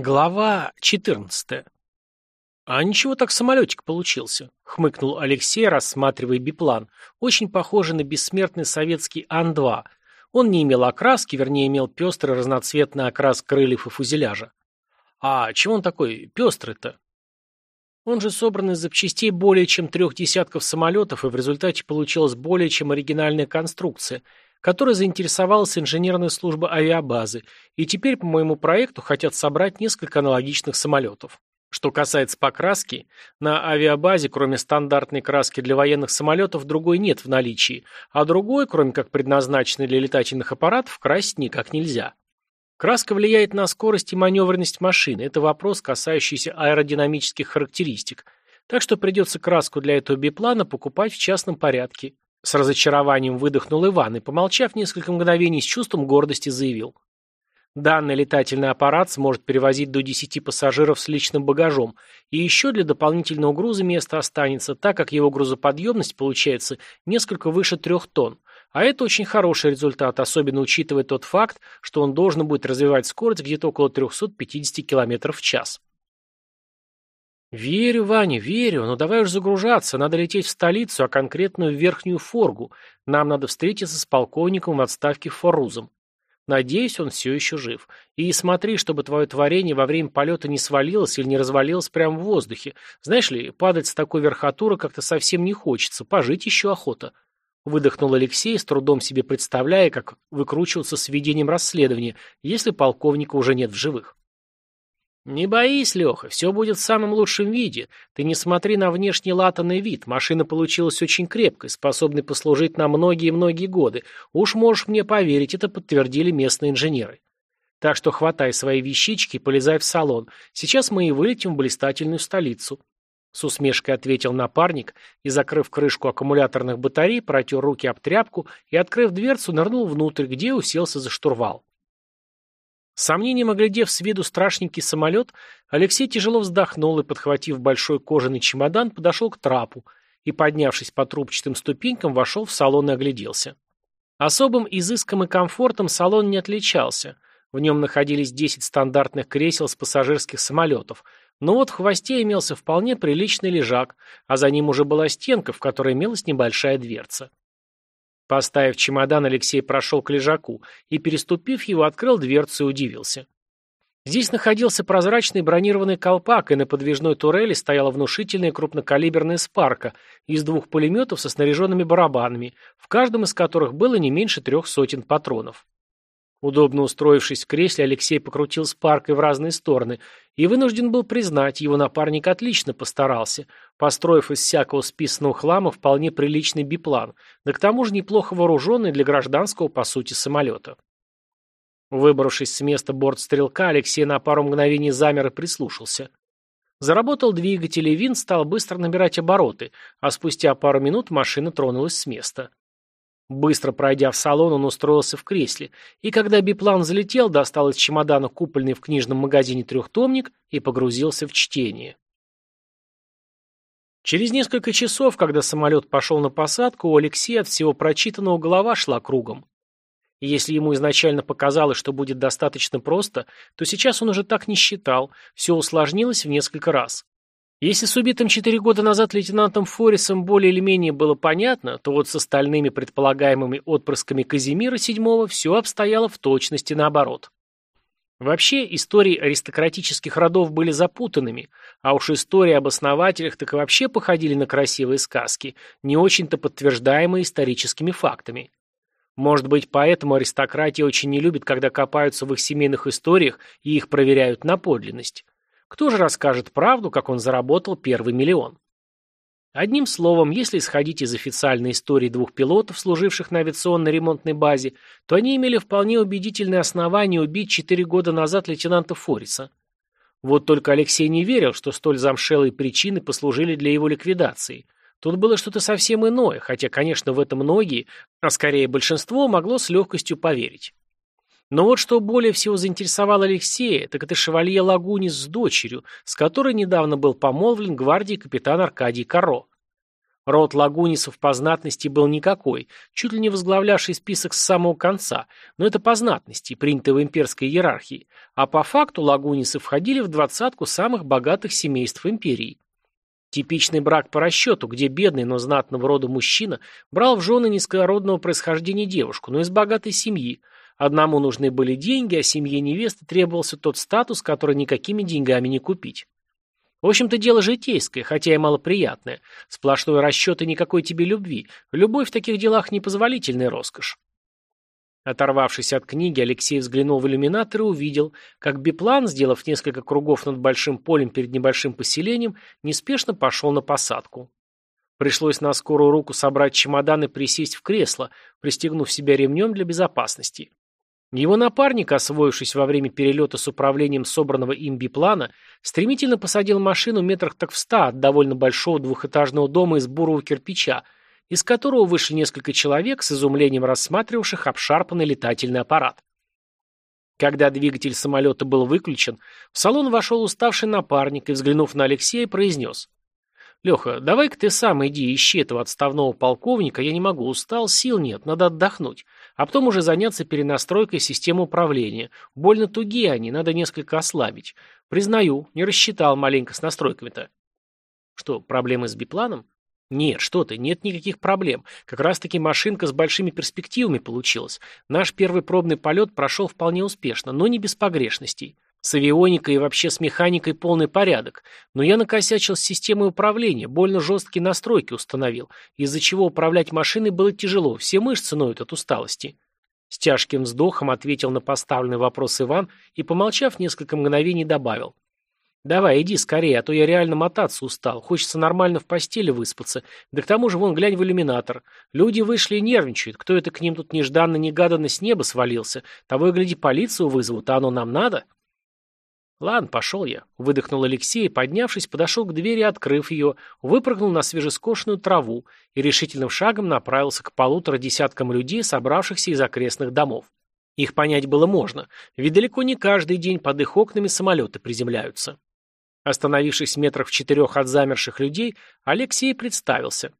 Глава 14. «А ничего так самолетик получился», — хмыкнул Алексей, рассматривая биплан, очень похожий на бессмертный советский Ан-2. Он не имел окраски, вернее, имел пестрый разноцветный окрас крыльев и фузеляжа. «А чего он такой пестрый-то?» Он же собран из запчастей более чем трех десятков самолетов, и в результате получилась более чем оригинальная конструкция — которой заинтересовалась инженерная служба авиабазы, и теперь по моему проекту хотят собрать несколько аналогичных самолетов. Что касается покраски, на авиабазе, кроме стандартной краски для военных самолетов, другой нет в наличии, а другой, кроме как предназначенной для летательных аппаратов, красить никак нельзя. Краска влияет на скорость и маневренность машины, это вопрос, касающийся аэродинамических характеристик, так что придется краску для этого биплана покупать в частном порядке. С разочарованием выдохнул Иван и, помолчав несколько мгновений, с чувством гордости заявил. Данный летательный аппарат сможет перевозить до 10 пассажиров с личным багажом, и еще для дополнительного груза место останется, так как его грузоподъемность получается несколько выше 3 тонн. А это очень хороший результат, особенно учитывая тот факт, что он должен будет развивать скорость где-то около 350 км в час. «Верю, Ваня, верю, но давай уж загружаться, надо лететь в столицу, а конкретно в Верхнюю Форгу. Нам надо встретиться с полковником в отставке Форузом. Надеюсь, он все еще жив. И смотри, чтобы твое творение во время полета не свалилось или не развалилось прямо в воздухе. Знаешь ли, падать с такой верхотуры как-то совсем не хочется, пожить еще охота». Выдохнул Алексей, с трудом себе представляя, как выкручиваться с ведением расследования, если полковника уже нет в живых. «Не боись, Леха, все будет в самом лучшем виде. Ты не смотри на внешний латанный вид. Машина получилась очень крепкой, способной послужить на многие-многие годы. Уж можешь мне поверить, это подтвердили местные инженеры. Так что хватай свои вещички и полезай в салон. Сейчас мы и вылетим в блистательную столицу». С усмешкой ответил напарник и, закрыв крышку аккумуляторных батарей, протер руки об тряпку и, открыв дверцу, нырнул внутрь, где уселся за штурвал. С сомнением оглядев с виду страшненький самолет, Алексей тяжело вздохнул и, подхватив большой кожаный чемодан, подошел к трапу и, поднявшись по трубчатым ступенькам, вошел в салон и огляделся. Особым изыском и комфортом салон не отличался. В нем находились 10 стандартных кресел с пассажирских самолетов, но вот в хвосте имелся вполне приличный лежак, а за ним уже была стенка, в которой имелась небольшая дверца. Поставив чемодан, Алексей прошел к лежаку и, переступив его, открыл дверцу и удивился. Здесь находился прозрачный бронированный колпак, и на подвижной турели стояла внушительная крупнокалиберная спарка из двух пулеметов со снаряженными барабанами, в каждом из которых было не меньше трех сотен патронов. Удобно устроившись в кресле, Алексей покрутил спаркой в разные стороны и вынужден был признать, его напарник отлично постарался, построив из всякого списанного хлама вполне приличный биплан, да к тому же неплохо вооруженный для гражданского, по сути, самолета. Выбравшись с места бортстрелка, Алексей на пару мгновений замер и прислушался. Заработал двигатель, и винт стал быстро набирать обороты, а спустя пару минут машина тронулась с места. Быстро пройдя в салон, он устроился в кресле, и когда биплан залетел, достал из чемодана купольный в книжном магазине трехтомник и погрузился в чтение. Через несколько часов, когда самолет пошел на посадку, у Алексея от всего прочитанного голова шла кругом. Если ему изначально показалось, что будет достаточно просто, то сейчас он уже так не считал, все усложнилось в несколько раз. Если с убитым четыре года назад лейтенантом Форисом более или менее было понятно, то вот с остальными предполагаемыми отпрысками Казимира VII все обстояло в точности наоборот. Вообще, истории аристократических родов были запутанными, а уж истории об основателях так и вообще походили на красивые сказки, не очень-то подтверждаемые историческими фактами. Может быть, поэтому аристократия очень не любит, когда копаются в их семейных историях и их проверяют на подлинность. Кто же расскажет правду, как он заработал первый миллион? Одним словом, если исходить из официальной истории двух пилотов, служивших на авиационной ремонтной базе, то они имели вполне убедительные основания убить четыре года назад лейтенанта Фориса. Вот только Алексей не верил, что столь замшелые причины послужили для его ликвидации. Тут было что-то совсем иное, хотя, конечно, в это многие, а скорее большинство, могло с легкостью поверить. Но вот что более всего заинтересовало Алексея, так это шевалье Лагунис с дочерью, с которой недавно был помолвлен гвардии капитан Аркадий Каро. Род лагунисов по знатности был никакой, чуть ли не возглавлявший список с самого конца, но это по знатности, принятое в имперской иерархии, а по факту лагунисы входили в двадцатку самых богатых семейств империи. Типичный брак по расчету, где бедный, но знатного рода мужчина брал в жены низкородного происхождения девушку, но из богатой семьи. Одному нужны были деньги, а семье невесты требовался тот статус, который никакими деньгами не купить. В общем-то, дело житейское, хотя и малоприятное. Сплошной расчет и никакой тебе любви. Любовь в таких делах непозволительная роскошь. Оторвавшись от книги, Алексей взглянул в иллюминатор и увидел, как биплан, сделав несколько кругов над большим полем перед небольшим поселением, неспешно пошел на посадку. Пришлось на скорую руку собрать чемодан и присесть в кресло, пристегнув себя ремнем для безопасности. Его напарник, освоившись во время перелета с управлением собранного им биплана, стремительно посадил машину метрах так в ста от довольно большого двухэтажного дома из бурого кирпича, из которого вышли несколько человек с изумлением рассматривавших обшарпанный летательный аппарат. Когда двигатель самолета был выключен, в салон вошел уставший напарник и, взглянув на Алексея, произнес. «Леха, давай-ка ты сам иди ищи этого отставного полковника, я не могу, устал, сил нет, надо отдохнуть, а потом уже заняться перенастройкой системы управления. Больно тугие они, надо несколько ослабить. Признаю, не рассчитал маленько с настройками-то». «Что, проблемы с бипланом?» «Нет, что ты, нет никаких проблем. Как раз-таки машинка с большими перспективами получилась. Наш первый пробный полет прошел вполне успешно, но не без погрешностей. С авионикой и вообще с механикой полный порядок. Но я накосячил с системой управления, больно жесткие настройки установил, из-за чего управлять машиной было тяжело, все мышцы ноют от усталости. С тяжким вздохом ответил на поставленный вопрос Иван и, помолчав несколько мгновений, добавил. «Давай, иди скорее, а то я реально мотаться устал. Хочется нормально в постели выспаться. Да к тому же вон глянь в иллюминатор. Люди вышли и нервничают. Кто это к ним тут нежданно-негаданно с неба свалился? Того и гляди, полицию вызовут, а оно нам надо?» «Ладно, пошел я», — выдохнул Алексей, поднявшись, подошел к двери, открыв ее, выпрыгнул на свежескошенную траву и решительным шагом направился к полутора десяткам людей, собравшихся из окрестных домов. Их понять было можно, ведь далеко не каждый день под их окнами самолеты приземляются. Остановившись метрах в четырех от замерших людей, Алексей представился.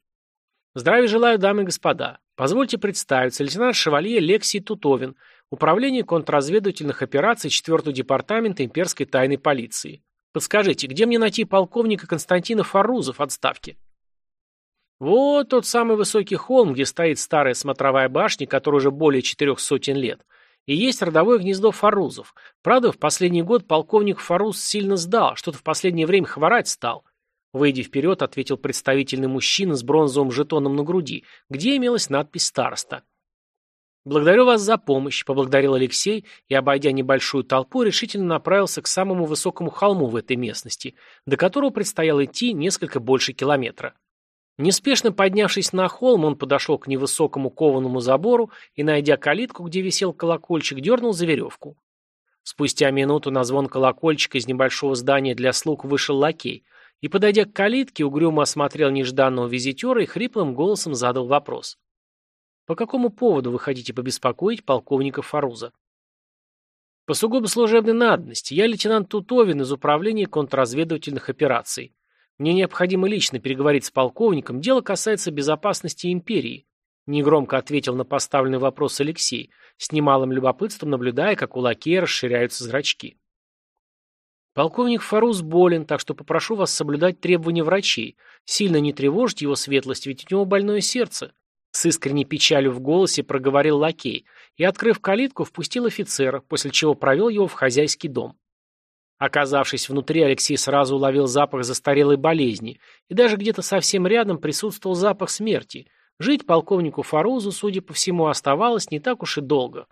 «Здравия желаю, дамы и господа. Позвольте представиться, лейтенант Шевалье Лексий Тутовин, Управление контрразведывательных операций 4 департамента имперской тайной полиции. Подскажите, где мне найти полковника Константина Фарузов отставки? Вот тот самый высокий холм, где стоит старая смотровая башня, которая уже более четырех сотен лет. И есть родовое гнездо Фарузов. Правда, в последний год полковник Фаруз сильно сдал, что-то в последнее время хворать стал. Выйдя вперед, ответил представительный мужчина с бронзовым жетоном на груди, где имелась надпись «Староста». «Благодарю вас за помощь», — поблагодарил Алексей и, обойдя небольшую толпу, решительно направился к самому высокому холму в этой местности, до которого предстояло идти несколько больше километра. Неспешно поднявшись на холм, он подошел к невысокому кованому забору и, найдя калитку, где висел колокольчик, дернул за веревку. Спустя минуту на звон колокольчика из небольшого здания для слуг вышел лакей и, подойдя к калитке, угрюмо осмотрел нежданного визитера и хриплым голосом задал вопрос. По какому поводу вы хотите побеспокоить полковника Фаруза? По сугубо служебной надобности. Я лейтенант Тутовин из Управления контрразведывательных операций. Мне необходимо лично переговорить с полковником. Дело касается безопасности империи. Негромко ответил на поставленный вопрос Алексей, с немалым любопытством наблюдая, как у лакея расширяются зрачки. Полковник Фаруз болен, так что попрошу вас соблюдать требования врачей. Сильно не тревожьте его светлость, ведь у него больное сердце. С искренней печалью в голосе проговорил лакей и, открыв калитку, впустил офицера, после чего провел его в хозяйский дом. Оказавшись внутри, Алексей сразу уловил запах застарелой болезни, и даже где-то совсем рядом присутствовал запах смерти. Жить полковнику Фарузу, судя по всему, оставалось не так уж и долго.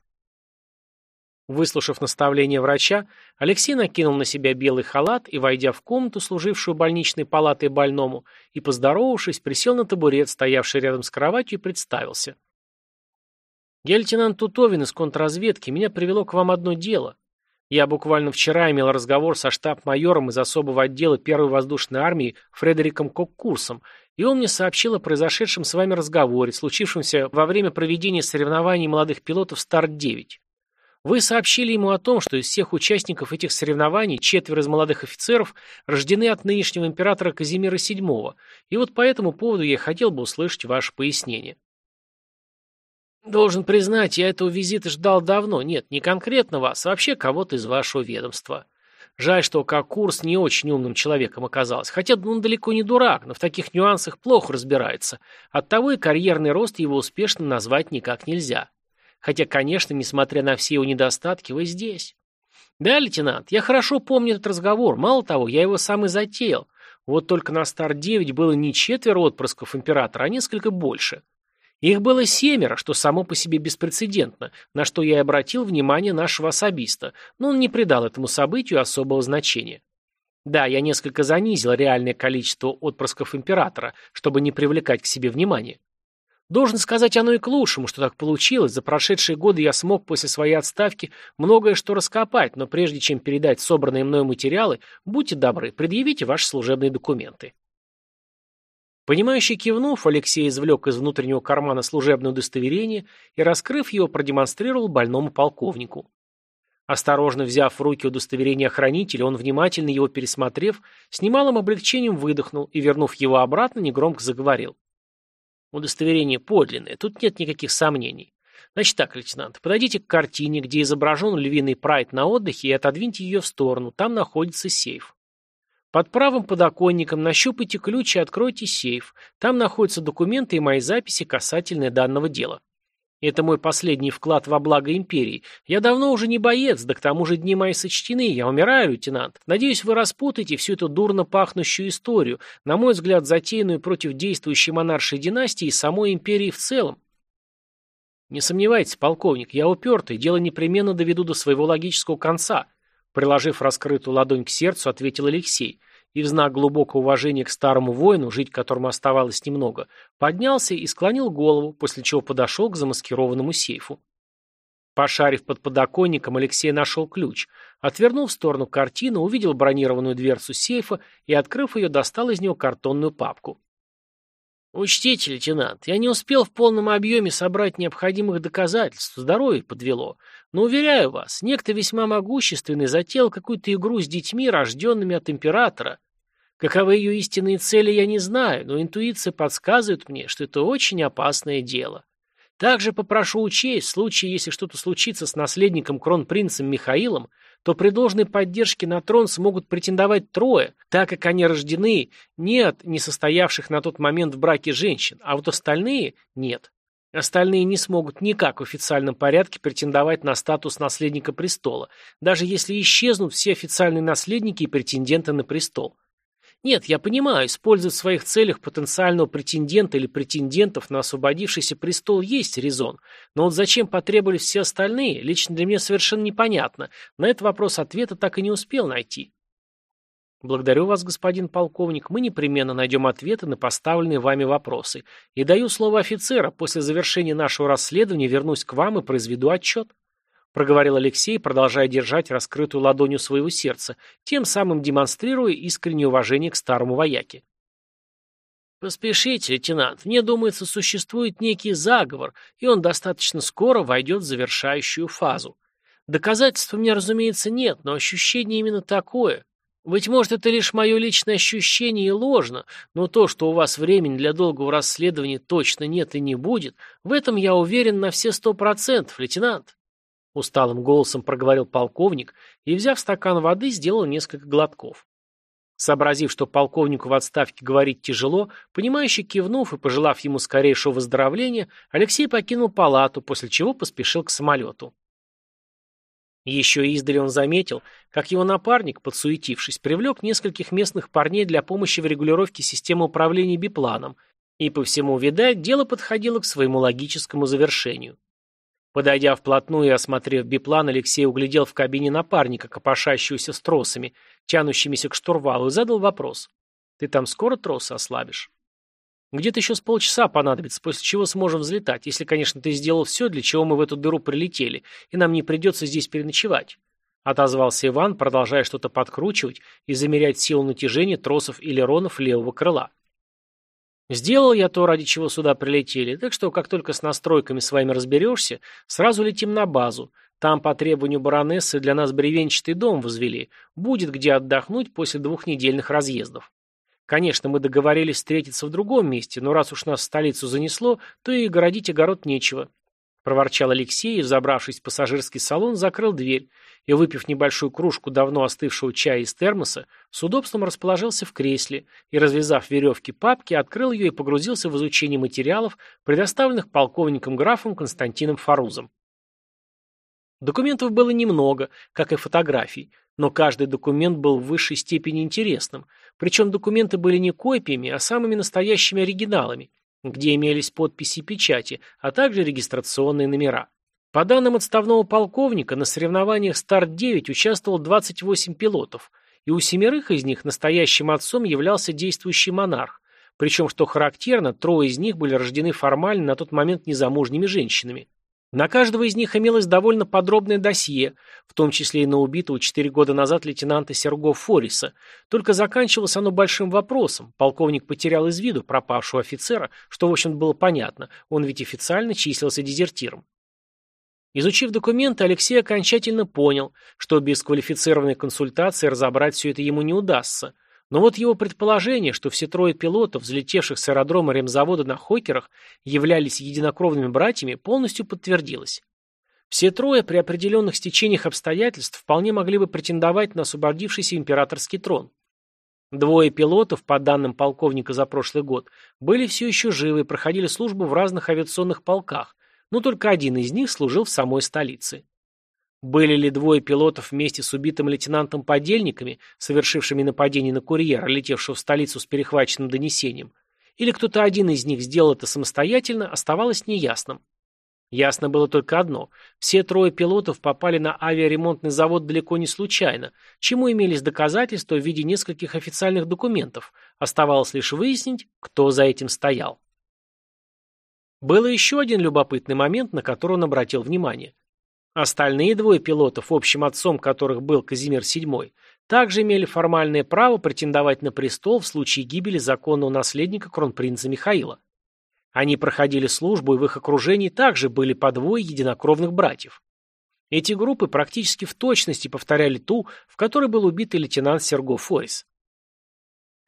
Выслушав наставление врача, Алексей накинул на себя белый халат и, войдя в комнату, служившую больничной палатой больному, и, поздоровавшись, присел на табурет, стоявший рядом с кроватью, и представился. «Я лейтенант Тутовин из контрразведки. Меня привело к вам одно дело. Я буквально вчера имел разговор со штаб-майором из особого отдела Первой воздушной армии Фредериком Коккурсом, и он мне сообщил о произошедшем с вами разговоре, случившемся во время проведения соревнований молодых пилотов «Старт-9». Вы сообщили ему о том, что из всех участников этих соревнований четверо из молодых офицеров рождены от нынешнего императора Казимира VII, и вот по этому поводу я хотел бы услышать ваше пояснение. Должен признать, я этого визита ждал давно. Нет, не конкретно вас, а вообще кого-то из вашего ведомства. Жаль, что как курс не очень умным человеком оказался. Хотя он далеко не дурак, но в таких нюансах плохо разбирается. Оттого и карьерный рост его успешно назвать никак нельзя. Хотя, конечно, несмотря на все его недостатки, вы здесь. Да, лейтенант, я хорошо помню этот разговор. Мало того, я его сам и затеял. Вот только на Стар-9 было не четверо отпрысков императора, а несколько больше. Их было семеро, что само по себе беспрецедентно, на что я и обратил внимание нашего особиста, но он не придал этому событию особого значения. Да, я несколько занизил реальное количество отпрысков императора, чтобы не привлекать к себе внимания. Должен сказать, оно и к лучшему, что так получилось. За прошедшие годы я смог после своей отставки многое что раскопать, но прежде чем передать собранные мной материалы, будьте добры, предъявите ваши служебные документы. Понимающий кивнув, Алексей извлек из внутреннего кармана служебное удостоверение и, раскрыв его, продемонстрировал больному полковнику. Осторожно взяв в руки удостоверение хранителя, он, внимательно его пересмотрев, с немалым облегчением выдохнул и, вернув его обратно, негромко заговорил. Удостоверение подлинное, тут нет никаких сомнений. Значит так, лейтенант, подойдите к картине, где изображен львиный прайд на отдыхе и отодвиньте ее в сторону, там находится сейф. Под правым подоконником нащупайте ключ и откройте сейф. Там находятся документы и мои записи касательно данного дела. Это мой последний вклад во благо империи. Я давно уже не боец, да к тому же дни мои сочтены. Я умираю, лейтенант. Надеюсь, вы распутаете всю эту дурно пахнущую историю, на мой взгляд, затеянную против действующей монаршей династии и самой империи в целом. Не сомневайтесь, полковник, я упертый, дело непременно доведу до своего логического конца. Приложив раскрытую ладонь к сердцу, ответил Алексей и в знак глубокого уважения к старому воину, жить которому оставалось немного, поднялся и склонил голову, после чего подошел к замаскированному сейфу. Пошарив под подоконником, Алексей нашел ключ, отвернул в сторону картину, увидел бронированную дверцу сейфа и, открыв ее, достал из него картонную папку. «Учтите, лейтенант, я не успел в полном объеме собрать необходимых доказательств, здоровье подвело. Но, уверяю вас, некто весьма могущественный затеял какую-то игру с детьми, рожденными от императора. Каковы ее истинные цели, я не знаю, но интуиция подсказывает мне, что это очень опасное дело. Также попрошу учесть, в случае, если что-то случится с наследником кронпринцем Михаилом, то при должной поддержке на трон смогут претендовать трое, так как они рождены не от несостоявших на тот момент в браке женщин, а вот остальные – нет. Остальные не смогут никак в официальном порядке претендовать на статус наследника престола, даже если исчезнут все официальные наследники и претенденты на престол. Нет, я понимаю, использовать в своих целях потенциального претендента или претендентов на освободившийся престол есть резон. Но вот зачем потребовались все остальные, лично для меня совершенно непонятно. На этот вопрос ответа так и не успел найти. Благодарю вас, господин полковник. Мы непременно найдем ответы на поставленные вами вопросы. И даю слово офицера, после завершения нашего расследования вернусь к вам и произведу отчет проговорил Алексей, продолжая держать раскрытую ладонью своего сердца, тем самым демонстрируя искреннее уважение к старому вояке. «Поспешите, лейтенант. Мне думается, существует некий заговор, и он достаточно скоро войдет в завершающую фазу. Доказательств у меня, разумеется, нет, но ощущение именно такое. Быть может, это лишь мое личное ощущение и ложно, но то, что у вас времени для долгого расследования точно нет и не будет, в этом я уверен на все сто процентов, лейтенант». Усталым голосом проговорил полковник и, взяв стакан воды, сделал несколько глотков. Сообразив, что полковнику в отставке говорить тяжело, понимающе кивнув и пожелав ему скорейшего выздоровления, Алексей покинул палату, после чего поспешил к самолету. Еще издали он заметил, как его напарник, подсуетившись, привлек нескольких местных парней для помощи в регулировке системы управления бипланом, и, по всему видать, дело подходило к своему логическому завершению. Подойдя вплотную и осмотрев биплан, Алексей углядел в кабине напарника, копошащегося с тросами, тянущимися к штурвалу, и задал вопрос. «Ты там скоро тросы ослабишь?» «Где-то еще с полчаса понадобится, после чего сможем взлетать, если, конечно, ты сделал все, для чего мы в эту дыру прилетели, и нам не придется здесь переночевать», — отозвался Иван, продолжая что-то подкручивать и замерять силу натяжения тросов элеронов левого крыла. Сделал я то, ради чего сюда прилетели, так что как только с настройками своими разберешься, сразу летим на базу. Там по требованию баронессы для нас бревенчатый дом возвели. Будет где отдохнуть после двухнедельных разъездов. Конечно, мы договорились встретиться в другом месте, но раз уж нас в столицу занесло, то и городить огород нечего проворчал Алексей и, забравшись в пассажирский салон, закрыл дверь и, выпив небольшую кружку давно остывшего чая из термоса, с удобством расположился в кресле и, развязав веревки папки, открыл ее и погрузился в изучение материалов, предоставленных полковником графом Константином Фарузом. Документов было немного, как и фотографий, но каждый документ был в высшей степени интересным, причем документы были не копиями, а самыми настоящими оригиналами, где имелись подписи и печати, а также регистрационные номера. По данным отставного полковника, на соревнованиях «Старт-9» участвовал 28 пилотов, и у семерых из них настоящим отцом являлся действующий монарх, причем, что характерно, трое из них были рождены формально на тот момент незамужними женщинами. На каждого из них имелось довольно подробное досье, в том числе и на убитого четыре года назад лейтенанта Серго Фориса, только заканчивалось оно большим вопросом. Полковник потерял из виду пропавшего офицера, что, в общем было понятно, он ведь официально числился дезертиром. Изучив документы, Алексей окончательно понял, что без квалифицированной консультации разобрать все это ему не удастся – но вот его предположение, что все трое пилотов, взлетевших с аэродрома ремзавода на Хокерах, являлись единокровными братьями, полностью подтвердилось. Все трое при определенных стечениях обстоятельств вполне могли бы претендовать на освободившийся императорский трон. Двое пилотов, по данным полковника за прошлый год, были все еще живы и проходили службу в разных авиационных полках, но только один из них служил в самой столице. Были ли двое пилотов вместе с убитым лейтенантом-подельниками, совершившими нападение на курьера, летевшего в столицу с перехваченным донесением, или кто-то один из них сделал это самостоятельно, оставалось неясным. Ясно было только одно. Все трое пилотов попали на авиаремонтный завод далеко не случайно, чему имелись доказательства в виде нескольких официальных документов. Оставалось лишь выяснить, кто за этим стоял. Был еще один любопытный момент, на который он обратил внимание – Остальные двое пилотов, общим отцом которых был Казимир VII, также имели формальное право претендовать на престол в случае гибели законного наследника кронпринца Михаила. Они проходили службу, и в их окружении также были по двое единокровных братьев. Эти группы практически в точности повторяли ту, в которой был убит лейтенант Серго Форис.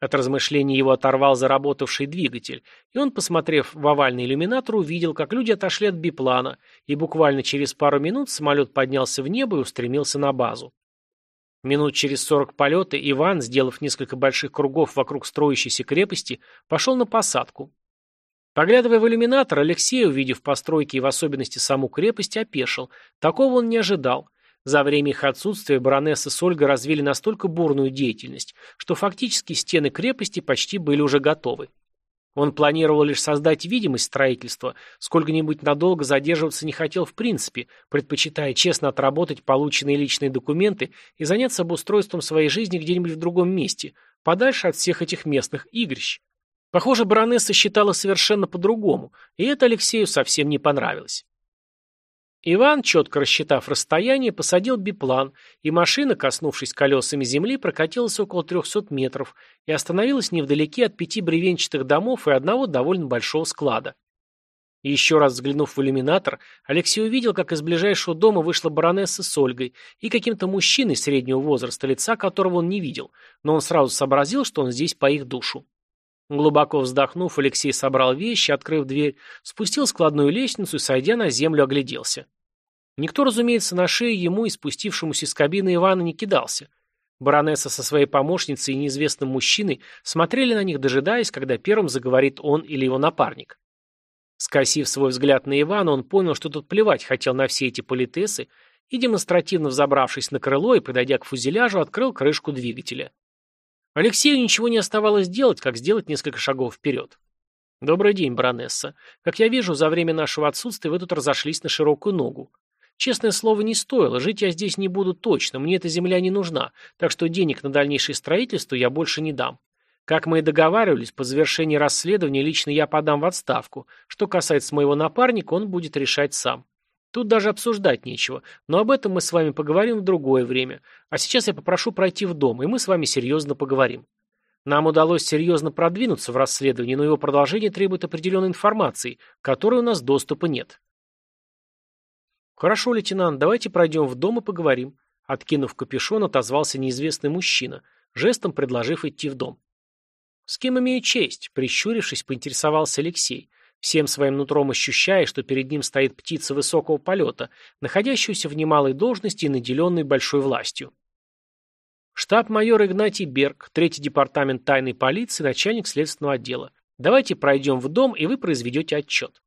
От размышлений его оторвал заработавший двигатель, и он, посмотрев в овальный иллюминатор, увидел, как люди отошли от биплана, и буквально через пару минут самолет поднялся в небо и устремился на базу. Минут через сорок полета Иван, сделав несколько больших кругов вокруг строящейся крепости, пошел на посадку. Поглядывая в иллюминатор, Алексей, увидев постройки и в особенности саму крепость, опешил. Такого он не ожидал. За время их отсутствия баронесса с Ольгой развили настолько бурную деятельность, что фактически стены крепости почти были уже готовы. Он планировал лишь создать видимость строительства, сколько-нибудь надолго задерживаться не хотел в принципе, предпочитая честно отработать полученные личные документы и заняться обустройством своей жизни где-нибудь в другом месте, подальше от всех этих местных игрищ. Похоже, баронесса считала совершенно по-другому, и это Алексею совсем не понравилось. Иван, четко рассчитав расстояние, посадил биплан, и машина, коснувшись колесами земли, прокатилась около 300 метров и остановилась невдалеке от пяти бревенчатых домов и одного довольно большого склада. еще раз взглянув в иллюминатор, Алексей увидел, как из ближайшего дома вышла баронесса с Ольгой и каким-то мужчиной среднего возраста, лица которого он не видел, но он сразу сообразил, что он здесь по их душу. Глубоко вздохнув, Алексей собрал вещи, открыв дверь, спустил складную лестницу и, сойдя на землю, огляделся. Никто, разумеется, на шею ему и спустившемуся из кабины Ивана не кидался. Баронесса со своей помощницей и неизвестным мужчиной смотрели на них, дожидаясь, когда первым заговорит он или его напарник. Скосив свой взгляд на Ивана, он понял, что тут плевать хотел на все эти политесы, и, демонстративно взобравшись на крыло и подойдя к фузеляжу, открыл крышку двигателя. Алексею ничего не оставалось делать, как сделать несколько шагов вперед. «Добрый день, баронесса. Как я вижу, за время нашего отсутствия вы тут разошлись на широкую ногу. Честное слово, не стоило. Жить я здесь не буду точно. Мне эта земля не нужна. Так что денег на дальнейшее строительство я больше не дам. Как мы и договаривались, по завершении расследования лично я подам в отставку. Что касается моего напарника, он будет решать сам. Тут даже обсуждать нечего, но об этом мы с вами поговорим в другое время. А сейчас я попрошу пройти в дом, и мы с вами серьезно поговорим. Нам удалось серьезно продвинуться в расследовании, но его продолжение требует определенной информации, которой у нас доступа нет. Хорошо, лейтенант, давайте пройдем в дом и поговорим. Откинув капюшон, отозвался неизвестный мужчина, жестом предложив идти в дом. «С кем имею честь?» – прищурившись, поинтересовался Алексей, всем своим нутром ощущая, что перед ним стоит птица высокого полета, находящаяся в немалой должности и наделенной большой властью. Штаб-майор Игнатий Берг, третий департамент тайной полиции, начальник следственного отдела. Давайте пройдем в дом, и вы произведете отчет.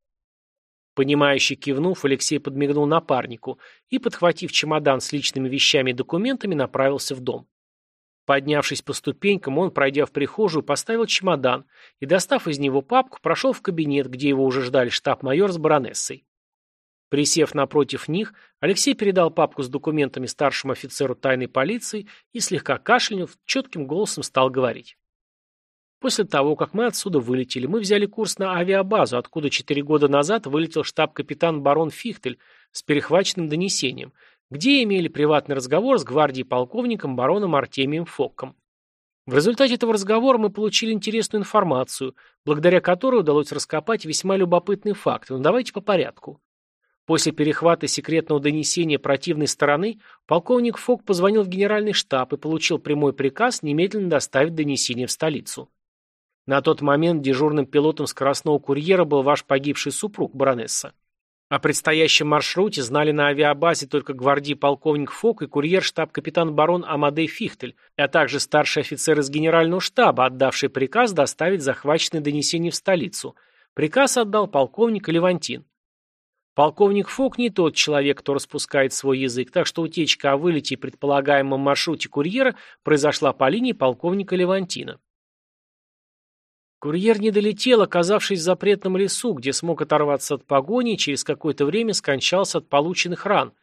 Понимающе кивнув, Алексей подмигнул напарнику и, подхватив чемодан с личными вещами и документами, направился в дом. Поднявшись по ступенькам, он, пройдя в прихожую, поставил чемодан и, достав из него папку, прошел в кабинет, где его уже ждали штаб-майор с баронессой. Присев напротив них, Алексей передал папку с документами старшему офицеру тайной полиции и, слегка кашлянув, четким голосом стал говорить. После того, как мы отсюда вылетели, мы взяли курс на авиабазу, откуда четыре года назад вылетел штаб-капитан барон Фихтель с перехваченным донесением, где имели приватный разговор с гвардией полковником бароном Артемием Фокком. В результате этого разговора мы получили интересную информацию, благодаря которой удалось раскопать весьма любопытные факты, но давайте по порядку. После перехвата секретного донесения противной стороны полковник Фок позвонил в генеральный штаб и получил прямой приказ немедленно доставить донесение в столицу. На тот момент дежурным пилотом скоростного курьера был ваш погибший супруг, баронесса. О предстоящем маршруте знали на авиабазе только гвардии полковник Фок и курьер штаб-капитан барон Амадей Фихтель, а также старший офицер из генерального штаба, отдавший приказ доставить захваченные донесения в столицу. Приказ отдал полковник Левантин. Полковник Фок не тот человек, кто распускает свой язык, так что утечка о вылете и предполагаемом маршруте курьера произошла по линии полковника Левантина. Курьер не долетел, оказавшись в запретном лесу, где смог оторваться от погони и через какое-то время скончался от полученных ран.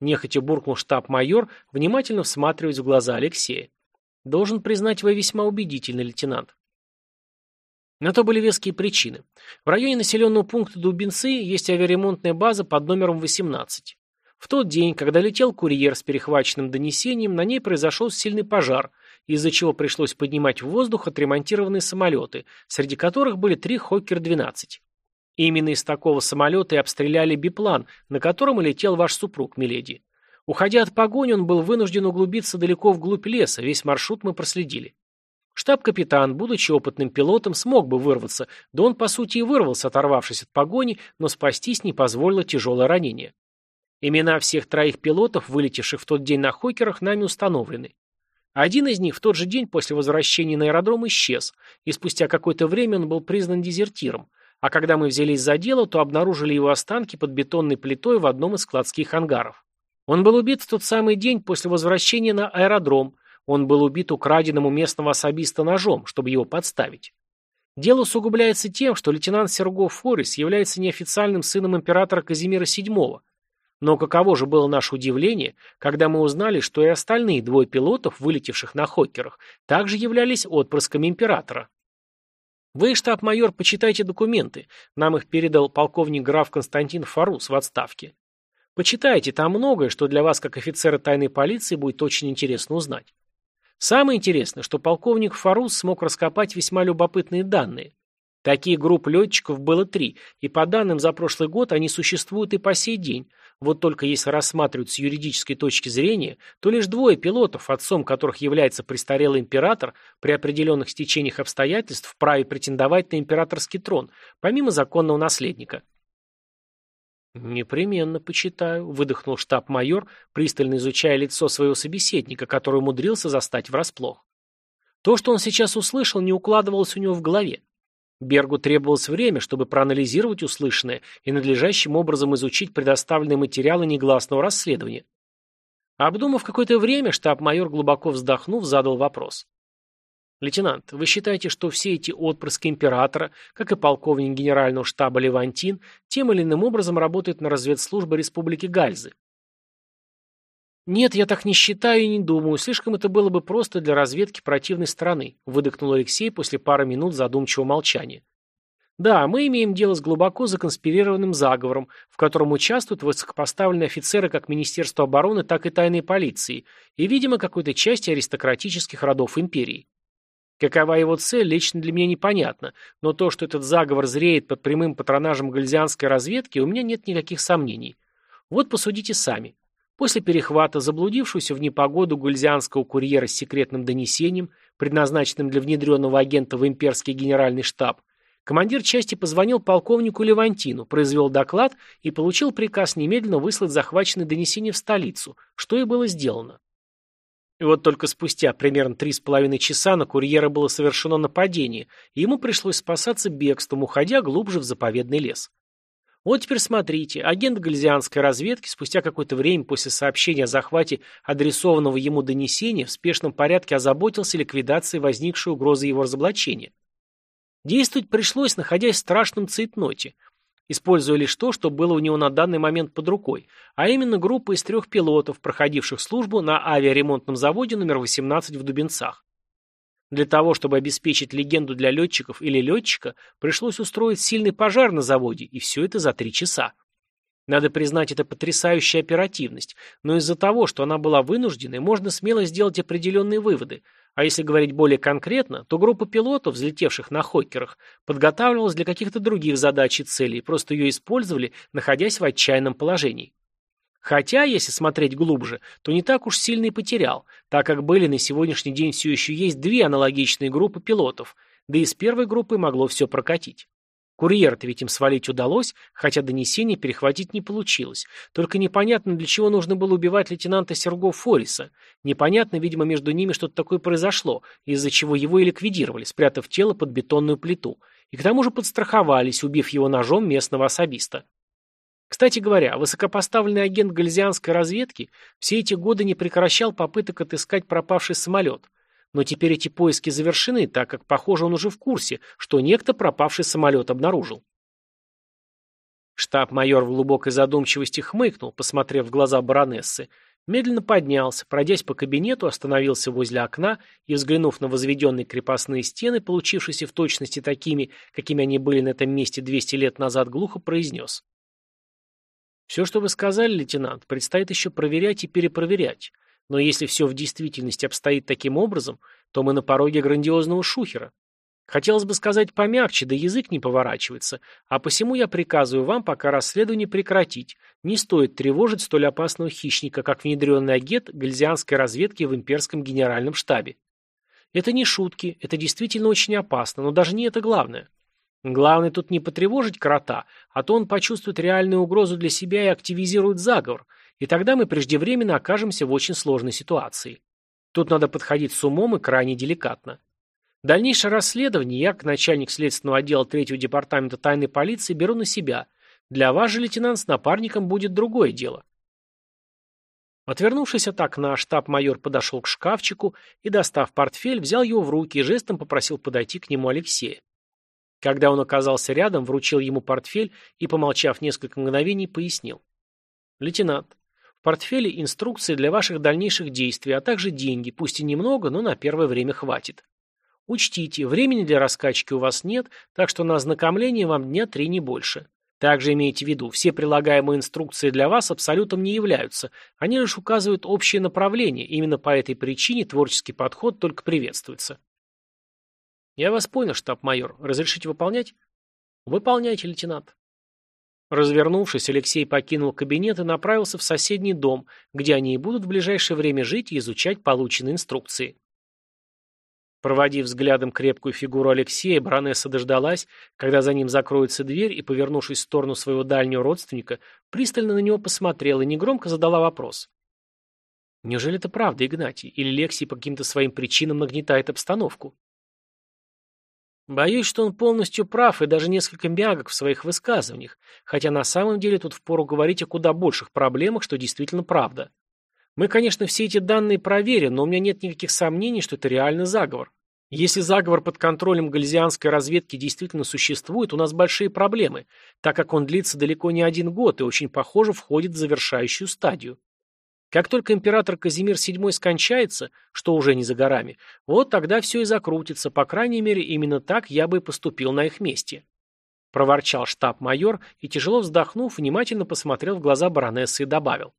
Нехотя буркнул штаб-майор, внимательно всматриваясь в глаза Алексея. «Должен признать, вы весьма убедительный, лейтенант». На то были веские причины. В районе населенного пункта Дубинцы есть авиаремонтная база под номером 18. В тот день, когда летел курьер с перехваченным донесением, на ней произошел сильный пожар, из-за чего пришлось поднимать в воздух отремонтированные самолеты, среди которых были три Хоккер-12. Именно из такого самолета и обстреляли биплан, на котором и летел ваш супруг, миледи. Уходя от погони, он был вынужден углубиться далеко вглубь леса, весь маршрут мы проследили. Штаб-капитан, будучи опытным пилотом, смог бы вырваться, да он, по сути, и вырвался, оторвавшись от погони, но спастись не позволило тяжелое ранение. Имена всех троих пилотов, вылетевших в тот день на Хокерах, нами установлены. Один из них в тот же день после возвращения на аэродром исчез, и спустя какое-то время он был признан дезертиром, а когда мы взялись за дело, то обнаружили его останки под бетонной плитой в одном из складских ангаров. Он был убит в тот самый день после возвращения на аэродром, он был убит украденным у местного особиста ножом, чтобы его подставить. Дело усугубляется тем, что лейтенант Серго Форис является неофициальным сыном императора Казимира VII. Но каково же было наше удивление, когда мы узнали, что и остальные двое пилотов, вылетевших на Хоккерах, также являлись отпрысками императора. Вы, штаб-майор, почитайте документы. Нам их передал полковник граф Константин Фарус в отставке. Почитайте, там многое, что для вас, как офицера тайной полиции, будет очень интересно узнать. Самое интересное, что полковник Фарус смог раскопать весьма любопытные данные. Таких групп летчиков было три, и по данным за прошлый год они существуют и по сей день. Вот только если рассматривать с юридической точки зрения, то лишь двое пилотов, отцом которых является престарелый император, при определенных стечениях обстоятельств вправе претендовать на императорский трон, помимо законного наследника. «Непременно почитаю», — выдохнул штаб-майор, пристально изучая лицо своего собеседника, который умудрился застать врасплох. То, что он сейчас услышал, не укладывалось у него в голове. Бергу требовалось время, чтобы проанализировать услышанное и надлежащим образом изучить предоставленные материалы негласного расследования. Обдумав какое-то время, штаб-майор, глубоко вздохнув, задал вопрос. «Лейтенант, вы считаете, что все эти отпрыски императора, как и полковник генерального штаба Левантин, тем или иным образом работают на разведслужбы Республики Гальзы?» «Нет, я так не считаю и не думаю. Слишком это было бы просто для разведки противной стороны», выдохнул Алексей после пары минут задумчивого молчания. Да, мы имеем дело с глубоко законспирированным заговором, в котором участвуют высокопоставленные офицеры как Министерства обороны, так и тайной полиции, и, видимо, какой-то части аристократических родов империи. Какова его цель, лично для меня непонятно, но то, что этот заговор зреет под прямым патронажем гальзианской разведки, у меня нет никаких сомнений. Вот посудите сами. После перехвата заблудившегося в непогоду гульзианского курьера с секретным донесением, предназначенным для внедренного агента в имперский генеральный штаб, командир части позвонил полковнику Левантину, произвел доклад и получил приказ немедленно выслать захваченное донесение в столицу, что и было сделано. И вот только спустя примерно три с половиной часа на курьера было совершено нападение, и ему пришлось спасаться бегством, уходя глубже в заповедный лес. Вот теперь смотрите, агент гальзианской разведки спустя какое-то время после сообщения о захвате адресованного ему донесения в спешном порядке озаботился ликвидацией возникшей угрозы его разоблачения. Действовать пришлось, находясь в страшном цейтноте, используя лишь то, что было у него на данный момент под рукой, а именно группа из трех пилотов, проходивших службу на авиаремонтном заводе номер 18 в Дубенцах. Для того, чтобы обеспечить легенду для летчиков или летчика, пришлось устроить сильный пожар на заводе, и все это за три часа. Надо признать, это потрясающая оперативность, но из-за того, что она была вынужденной, можно смело сделать определенные выводы. А если говорить более конкретно, то группа пилотов, взлетевших на Хокерах, подготавливалась для каких-то других задач и целей, просто ее использовали, находясь в отчаянном положении. Хотя, если смотреть глубже, то не так уж сильно и потерял, так как были на сегодняшний день все еще есть две аналогичные группы пилотов, да и с первой группой могло все прокатить. Курьер-то ведь им свалить удалось, хотя донесение перехватить не получилось. Только непонятно, для чего нужно было убивать лейтенанта Серго Фориса. Непонятно, видимо, между ними что-то такое произошло, из-за чего его и ликвидировали, спрятав тело под бетонную плиту. И к тому же подстраховались, убив его ножом местного особиста. Кстати говоря, высокопоставленный агент гальзианской разведки все эти годы не прекращал попыток отыскать пропавший самолет. Но теперь эти поиски завершены, так как, похоже, он уже в курсе, что некто пропавший самолет обнаружил. Штаб-майор в глубокой задумчивости хмыкнул, посмотрев в глаза баронессы, медленно поднялся, пройдясь по кабинету, остановился возле окна и, взглянув на возведенные крепостные стены, получившиеся в точности такими, какими они были на этом месте 200 лет назад, глухо произнес. Все, что вы сказали, лейтенант, предстоит еще проверять и перепроверять. Но если все в действительности обстоит таким образом, то мы на пороге грандиозного шухера. Хотелось бы сказать помягче, да язык не поворачивается, а посему я приказываю вам пока расследование прекратить. Не стоит тревожить столь опасного хищника, как внедренный агент гальзианской разведки в имперском генеральном штабе. Это не шутки, это действительно очень опасно, но даже не это главное. Главное тут не потревожить крота, а то он почувствует реальную угрозу для себя и активизирует заговор, и тогда мы преждевременно окажемся в очень сложной ситуации. Тут надо подходить с умом и крайне деликатно. Дальнейшее расследование я, как начальник следственного отдела третьего департамента тайной полиции, беру на себя. Для вас же, лейтенант, с напарником будет другое дело. Отвернувшись от окна, штаб-майор подошел к шкафчику и, достав портфель, взял его в руки и жестом попросил подойти к нему Алексея. Когда он оказался рядом, вручил ему портфель и, помолчав несколько мгновений, пояснил. «Лейтенант, в портфеле инструкции для ваших дальнейших действий, а также деньги, пусть и немного, но на первое время хватит. Учтите, времени для раскачки у вас нет, так что на ознакомление вам дня три не больше. Также имейте в виду, все прилагаемые инструкции для вас абсолютом не являются, они лишь указывают общее направление, именно по этой причине творческий подход только приветствуется». Я вас понял, штаб-майор. Разрешите выполнять? Выполняйте, лейтенант. Развернувшись, Алексей покинул кабинет и направился в соседний дом, где они и будут в ближайшее время жить и изучать полученные инструкции. Проводив взглядом крепкую фигуру Алексея, баронесса дождалась, когда за ним закроется дверь, и, повернувшись в сторону своего дальнего родственника, пристально на него посмотрела и негромко задала вопрос. «Неужели это правда, Игнатий? Или Лексий по каким-то своим причинам нагнетает обстановку?» Боюсь, что он полностью прав и даже несколько мягок в своих высказываниях, хотя на самом деле тут впору говорить о куда больших проблемах, что действительно правда. Мы, конечно, все эти данные проверим, но у меня нет никаких сомнений, что это реальный заговор. Если заговор под контролем гальзианской разведки действительно существует, у нас большие проблемы, так как он длится далеко не один год и очень похоже входит в завершающую стадию. Как только император Казимир VII скончается, что уже не за горами, вот тогда все и закрутится, по крайней мере, именно так я бы и поступил на их месте. Проворчал штаб-майор и, тяжело вздохнув, внимательно посмотрел в глаза баронессы и добавил.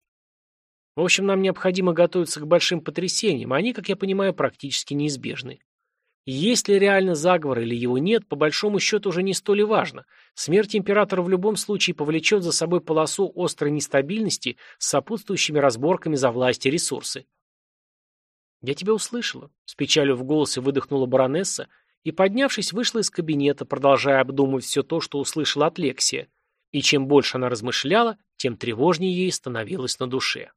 В общем, нам необходимо готовиться к большим потрясениям, они, как я понимаю, практически неизбежны. Есть ли реально заговор или его нет, по большому счету уже не столь важно. Смерть императора в любом случае повлечет за собой полосу острой нестабильности с сопутствующими разборками за власть и ресурсы. «Я тебя услышала», — с печалью в голосе выдохнула баронесса и, поднявшись, вышла из кабинета, продолжая обдумывать все то, что услышала от Лексия. И чем больше она размышляла, тем тревожнее ей становилось на душе.